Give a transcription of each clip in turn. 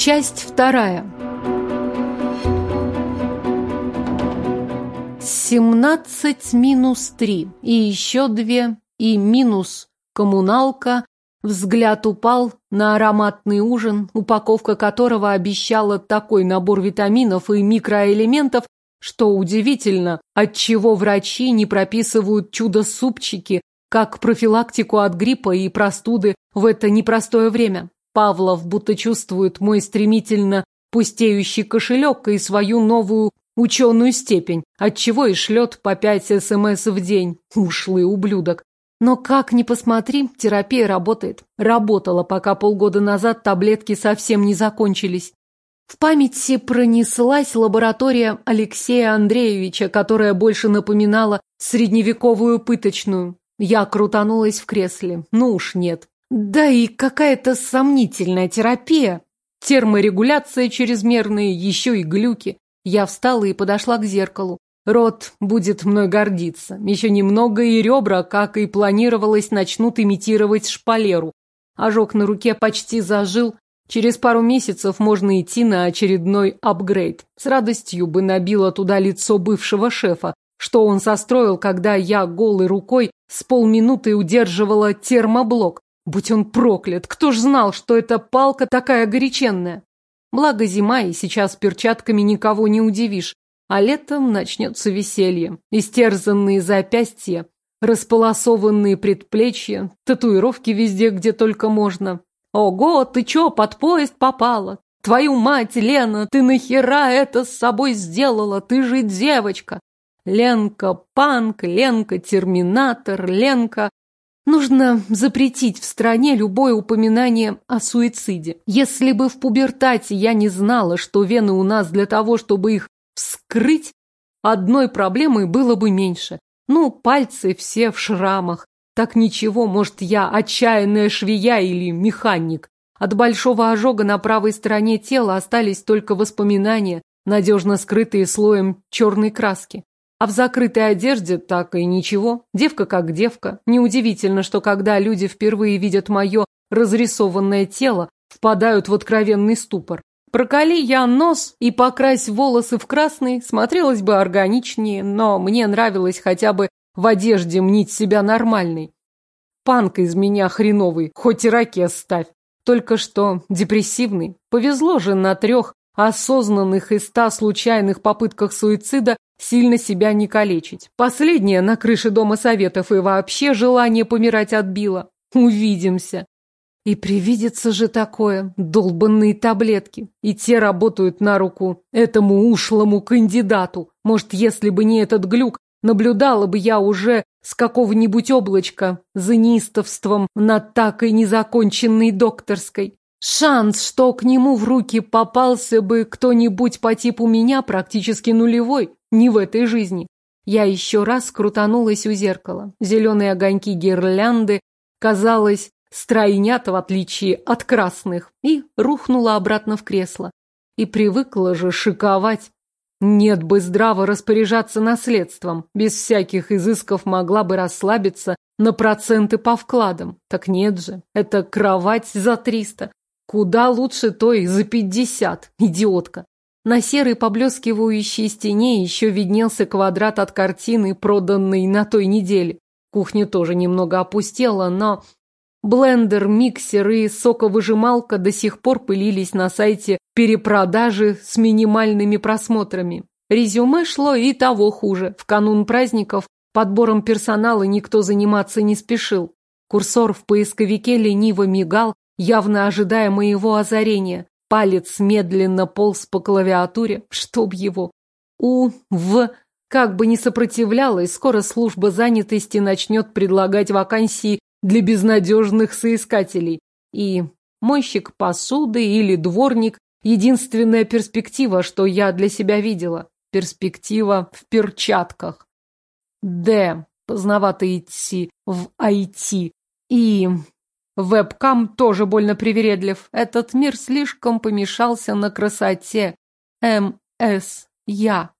Часть вторая. 17 минус 3. И еще две. И минус коммуналка. Взгляд упал на ароматный ужин, упаковка которого обещала такой набор витаминов и микроэлементов, что удивительно, отчего врачи не прописывают чудо-супчики, как профилактику от гриппа и простуды в это непростое время. Павлов будто чувствует мой стремительно пустеющий кошелек и свою новую ученую степень, отчего и шлет по пять СМС в день. Ушлый ублюдок. Но как ни посмотри, терапия работает. Работала, пока полгода назад таблетки совсем не закончились. В памяти пронеслась лаборатория Алексея Андреевича, которая больше напоминала средневековую пыточную. Я крутанулась в кресле. Ну уж нет. Да и какая-то сомнительная терапия. Терморегуляция чрезмерная, еще и глюки. Я встала и подошла к зеркалу. Рот будет мной гордиться. Еще немного и ребра, как и планировалось, начнут имитировать шпалеру. Ожог на руке почти зажил. Через пару месяцев можно идти на очередной апгрейд. С радостью бы набила туда лицо бывшего шефа, что он состроил, когда я голой рукой с полминуты удерживала термоблок. Будь он проклят, кто ж знал, что эта палка такая горяченная? Благо зима, и сейчас перчатками никого не удивишь. А летом начнется веселье. Истерзанные запястья, располосованные предплечья, татуировки везде, где только можно. Ого, ты чё, под поезд попала? Твою мать, Лена, ты нахера это с собой сделала? Ты же девочка. Ленка Панк, Ленка Терминатор, Ленка... Нужно запретить в стране любое упоминание о суициде. Если бы в пубертате я не знала, что вены у нас для того, чтобы их вскрыть, одной проблемой было бы меньше. Ну, пальцы все в шрамах. Так ничего, может, я отчаянная швея или механик. От большого ожога на правой стороне тела остались только воспоминания, надежно скрытые слоем черной краски. А в закрытой одежде так и ничего. Девка как девка. Неудивительно, что когда люди впервые видят мое разрисованное тело, впадают в откровенный ступор. Проколи я нос и покрась волосы в красный, смотрелось бы органичнее, но мне нравилось хотя бы в одежде мнить себя нормальной. Панк из меня хреновый, хоть и ракет ставь. Только что депрессивный. Повезло же на трех осознанных и ста случайных попытках суицида сильно себя не калечить. Последнее на крыше Дома Советов и вообще желание помирать отбило. Увидимся. И привидится же такое, долбанные таблетки. И те работают на руку этому ушлому кандидату. Может, если бы не этот глюк, наблюдала бы я уже с какого-нибудь облачка за неистовством над так и незаконченной докторской. Шанс, что к нему в руки попался бы кто-нибудь по типу меня, практически нулевой. Не в этой жизни. Я еще раз крутанулась у зеркала. Зеленые огоньки гирлянды, казалось, стройнят в отличие от красных, и рухнула обратно в кресло. И привыкла же шиковать. Нет бы здраво распоряжаться наследством, без всяких изысков могла бы расслабиться на проценты по вкладам. Так нет же, это кровать за триста. Куда лучше той за пятьдесят, идиотка. На серой поблескивающей стене еще виднелся квадрат от картины, проданной на той неделе. Кухня тоже немного опустела, но блендер, миксер и соковыжималка до сих пор пылились на сайте перепродажи с минимальными просмотрами. Резюме шло и того хуже. В канун праздников подбором персонала никто заниматься не спешил. Курсор в поисковике лениво мигал, явно ожидая моего озарения. Палец медленно полз по клавиатуре, чтоб его. У, В, как бы не сопротивлялась, скоро служба занятости начнет предлагать вакансии для безнадежных соискателей. И мойщик посуды или дворник – единственная перспектива, что я для себя видела. Перспектива в перчатках. Д. Поздновато идти в IT. И Вебкам тоже больно привередлив. Этот мир слишком помешался на красоте. МС. Я.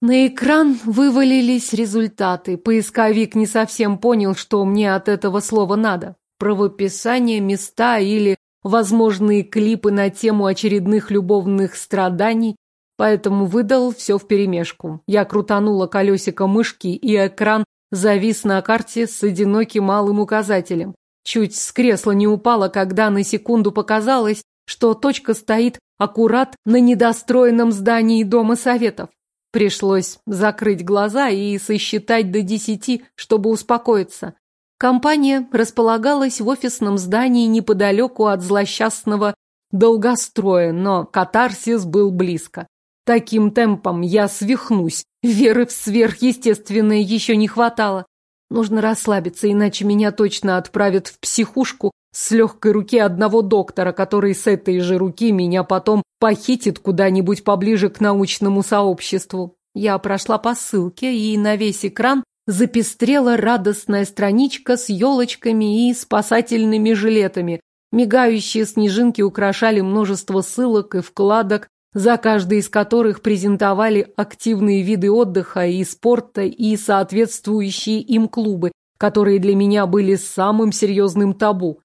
На экран вывалились результаты. Поисковик не совсем понял, что мне от этого слова надо. Правописание, места или возможные клипы на тему очередных любовных страданий, поэтому выдал все вперемешку. Я крутанула колесико мышки, и экран завис на карте с одиноким малым указателем. Чуть с кресла не упала, когда на секунду показалось, что точка стоит аккурат на недостроенном здании Дома Советов. Пришлось закрыть глаза и сосчитать до десяти, чтобы успокоиться. Компания располагалась в офисном здании неподалеку от злосчастного долгостроя, но катарсис был близко. Таким темпом я свихнусь. Веры в сверхъестественное еще не хватало. Нужно расслабиться, иначе меня точно отправят в психушку с легкой руки одного доктора, который с этой же руки меня потом похитит куда-нибудь поближе к научному сообществу. Я прошла по ссылке, и на весь экран запестрела радостная страничка с елочками и спасательными жилетами. Мигающие снежинки украшали множество ссылок и вкладок, за каждой из которых презентовали активные виды отдыха и спорта и соответствующие им клубы, которые для меня были самым серьезным табу.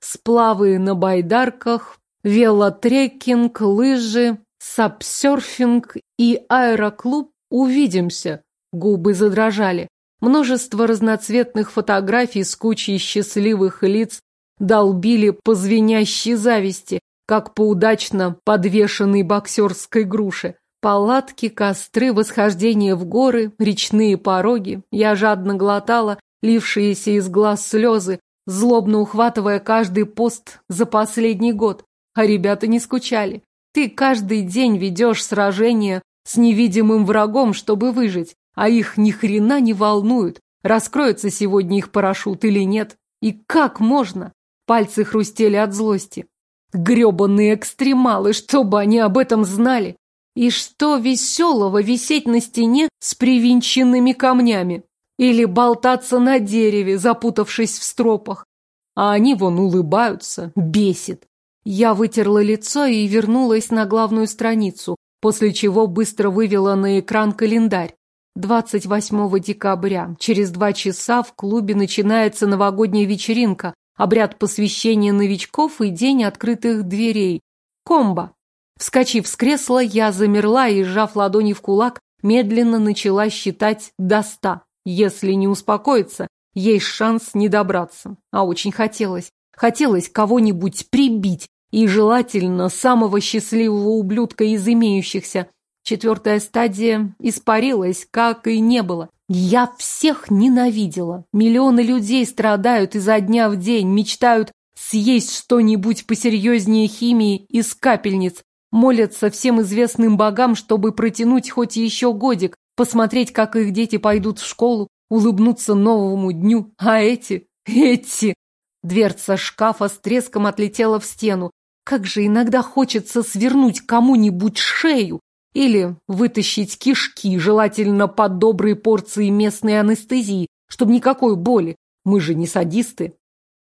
Сплавы на байдарках, велотрекинг, лыжи, сапсерфинг и аэроклуб «Увидимся». Губы задрожали. Множество разноцветных фотографий с кучей счастливых лиц долбили по звенящей зависти, как по удачно подвешенной боксерской груше. Палатки, костры, восхождение в горы, речные пороги. Я жадно глотала лившиеся из глаз слезы, злобно ухватывая каждый пост за последний год. А ребята не скучали. Ты каждый день ведешь сражение с невидимым врагом, чтобы выжить а их ни хрена не волнует, раскроется сегодня их парашют или нет. И как можно? Пальцы хрустели от злости. Гребаные экстремалы, чтобы они об этом знали. И что веселого висеть на стене с привинченными камнями? Или болтаться на дереве, запутавшись в стропах? А они вон улыбаются, бесит. Я вытерла лицо и вернулась на главную страницу, после чего быстро вывела на экран календарь. 28 декабря. Через два часа в клубе начинается новогодняя вечеринка, обряд посвящения новичков и день открытых дверей. Комбо. Вскочив с кресла, я замерла и, сжав ладони в кулак, медленно начала считать до ста. Если не успокоиться, есть шанс не добраться. А очень хотелось. Хотелось кого-нибудь прибить, и желательно самого счастливого ублюдка из имеющихся – Четвертая стадия испарилась, как и не было. Я всех ненавидела. Миллионы людей страдают изо дня в день, мечтают съесть что-нибудь посерьезнее химии из капельниц, молятся всем известным богам, чтобы протянуть хоть еще годик, посмотреть, как их дети пойдут в школу, улыбнуться новому дню. А эти, эти... Дверца шкафа с треском отлетела в стену. Как же иногда хочется свернуть кому-нибудь шею, или вытащить кишки, желательно под добрые порции местной анестезии, чтобы никакой боли. Мы же не садисты.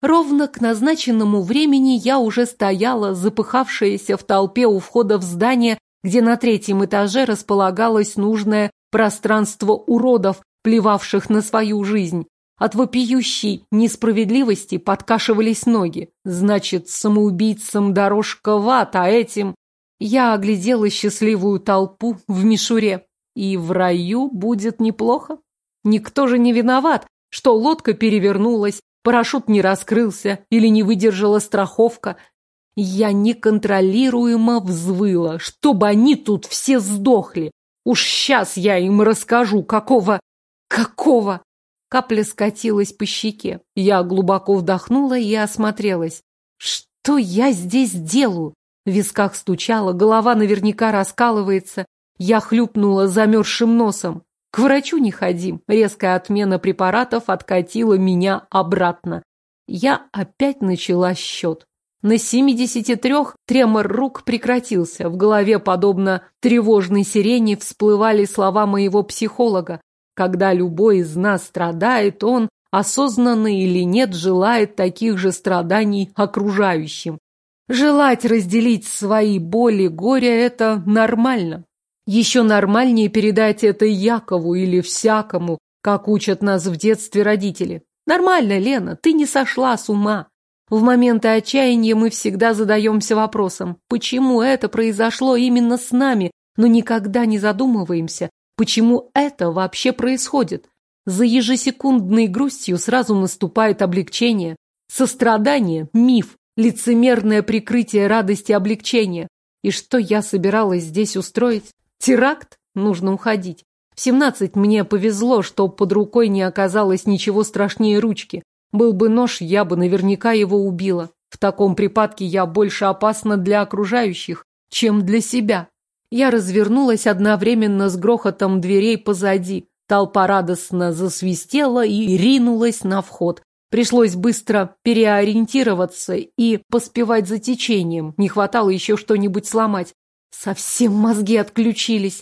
Ровно к назначенному времени я уже стояла, запыхавшаяся в толпе у входа в здание, где на третьем этаже располагалось нужное пространство уродов, плевавших на свою жизнь. От вопиющей несправедливости подкашивались ноги. Значит, самоубийцам дорожка в ад, а этим... Я оглядела счастливую толпу в мишуре. И в раю будет неплохо. Никто же не виноват, что лодка перевернулась, парашют не раскрылся или не выдержала страховка. Я неконтролируемо взвыла, чтобы они тут все сдохли. Уж сейчас я им расскажу, какого... какого... Капля скатилась по щеке. Я глубоко вдохнула и осмотрелась. Что я здесь делаю? В висках стучало, голова наверняка раскалывается. Я хлюпнула замерзшим носом. К врачу не ходим. Резкая отмена препаратов откатила меня обратно. Я опять начала счет. На 73 тремор рук прекратился. В голове, подобно тревожной сирене, всплывали слова моего психолога. Когда любой из нас страдает, он, осознанно или нет, желает таких же страданий окружающим. Желать разделить свои боли, горе – это нормально. Еще нормальнее передать это Якову или всякому, как учат нас в детстве родители. Нормально, Лена, ты не сошла с ума. В моменты отчаяния мы всегда задаемся вопросом, почему это произошло именно с нами, но никогда не задумываемся, почему это вообще происходит. За ежесекундной грустью сразу наступает облегчение. Сострадание – миф, лицемерное прикрытие радости облегчения. И что я собиралась здесь устроить? Теракт? Нужно уходить. В семнадцать мне повезло, что под рукой не оказалось ничего страшнее ручки. Был бы нож, я бы наверняка его убила. В таком припадке я больше опасна для окружающих, чем для себя. Я развернулась одновременно с грохотом дверей позади. Толпа радостно засвистела и ринулась на вход. Пришлось быстро переориентироваться и поспевать за течением. Не хватало еще что-нибудь сломать. Совсем мозги отключились.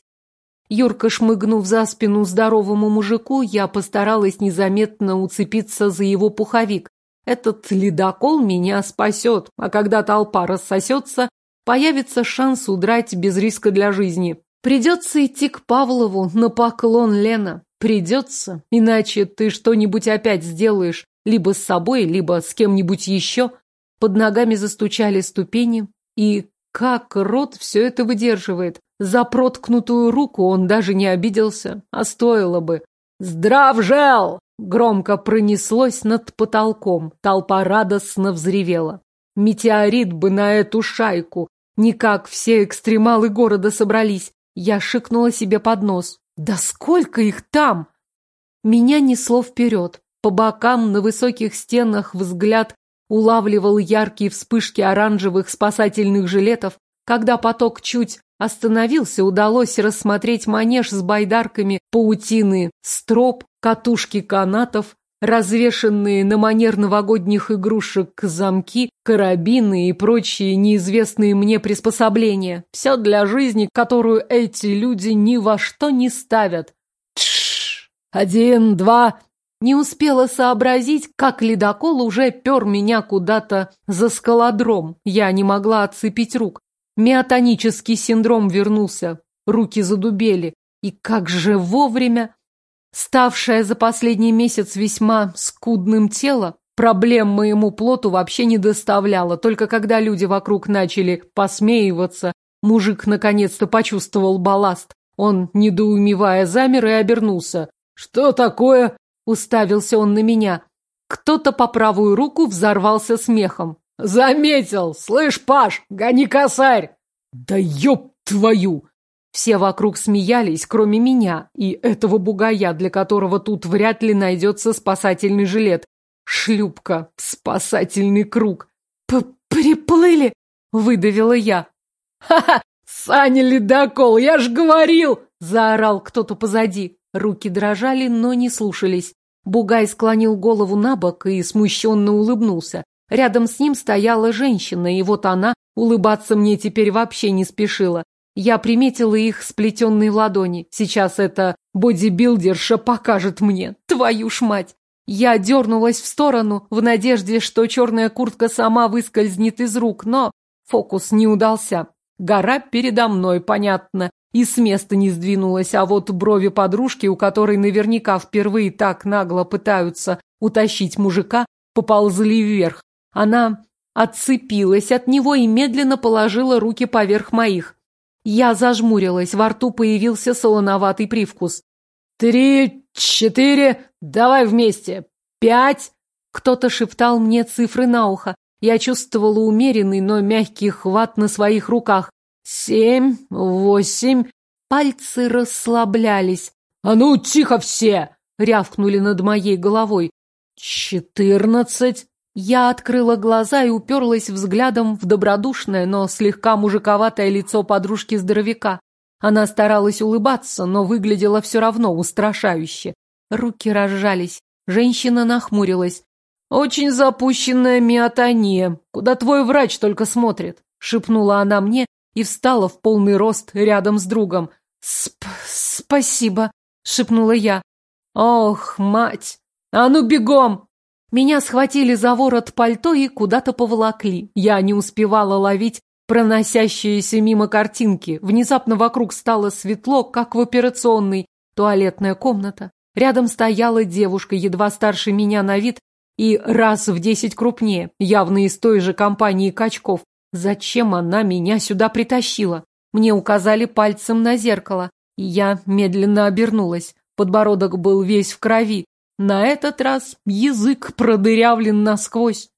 Юрка, шмыгнув за спину здоровому мужику, я постаралась незаметно уцепиться за его пуховик. Этот ледокол меня спасет, а когда толпа рассосется, появится шанс удрать без риска для жизни. Придется идти к Павлову на поклон Лена. Придется, иначе ты что-нибудь опять сделаешь, либо с собой, либо с кем-нибудь еще. Под ногами застучали ступени, и как рот все это выдерживает? За проткнутую руку он даже не обиделся, а стоило бы. «Здрав жел!» Громко пронеслось над потолком. Толпа радостно взревела. Метеорит бы на эту шайку. Никак все экстремалы города собрались. Я шикнула себе под нос. «Да сколько их там!» Меня несло вперед. По бокам на высоких стенах взгляд улавливал яркие вспышки оранжевых спасательных жилетов. Когда поток чуть остановился, удалось рассмотреть манеж с байдарками, паутины, строп, катушки канатов, развешенные на манер новогодних игрушек замки, карабины и прочие неизвестные мне приспособления. Все для жизни, которую эти люди ни во что не ставят. Тш! Один, два, не успела сообразить, как ледокол уже пер меня куда-то за скалодром. Я не могла отцепить рук. Миотонический синдром вернулся. Руки задубели. И как же вовремя... Ставшее за последний месяц весьма скудным тело, проблем моему плоту вообще не доставляло. Только когда люди вокруг начали посмеиваться, мужик наконец-то почувствовал балласт. Он, недоумевая, замер и обернулся. «Что такое?» Уставился он на меня. Кто-то по правую руку взорвался смехом. «Заметил! Слышь, Паш, гони косарь!» «Да ёб твою!» Все вокруг смеялись, кроме меня и этого бугая, для которого тут вряд ли найдется спасательный жилет. Шлюпка, спасательный круг. П «Приплыли!» — выдавила я. «Ха-ха! Саня ледокол, я ж говорил!» — заорал кто-то позади. Руки дрожали, но не слушались. Бугай склонил голову на бок и смущенно улыбнулся. Рядом с ним стояла женщина, и вот она улыбаться мне теперь вообще не спешила. Я приметила их сплетенные ладони. Сейчас эта бодибилдерша покажет мне. Твою ж мать! Я дернулась в сторону, в надежде, что черная куртка сама выскользнет из рук, но фокус не удался. Гора передо мной, понятно и с места не сдвинулась, а вот брови подружки, у которой наверняка впервые так нагло пытаются утащить мужика, поползли вверх. Она отцепилась от него и медленно положила руки поверх моих. Я зажмурилась, во рту появился солоноватый привкус. «Три, четыре, давай вместе! Пять!» Кто-то шептал мне цифры на ухо. Я чувствовала умеренный, но мягкий хват на своих руках. Семь, восемь. Пальцы расслаблялись. «А ну, тихо все!» — рявкнули над моей головой. «Четырнадцать!» Я открыла глаза и уперлась взглядом в добродушное, но слегка мужиковатое лицо подружки-здоровяка. Она старалась улыбаться, но выглядела все равно устрашающе. Руки разжались. Женщина нахмурилась. «Очень запущенная миотония. Куда твой врач только смотрит?» — шепнула она мне и встала в полный рост рядом с другом. «Сп «Спасибо», — шепнула я. «Ох, мать! А ну бегом!» Меня схватили за ворот пальто и куда-то поволокли. Я не успевала ловить проносящиеся мимо картинки. Внезапно вокруг стало светло, как в операционной. Туалетная комната. Рядом стояла девушка, едва старше меня на вид, и раз в десять крупнее, явно из той же компании качков. Зачем она меня сюда притащила? Мне указали пальцем на зеркало, и я медленно обернулась. Подбородок был весь в крови. На этот раз язык продырявлен насквозь.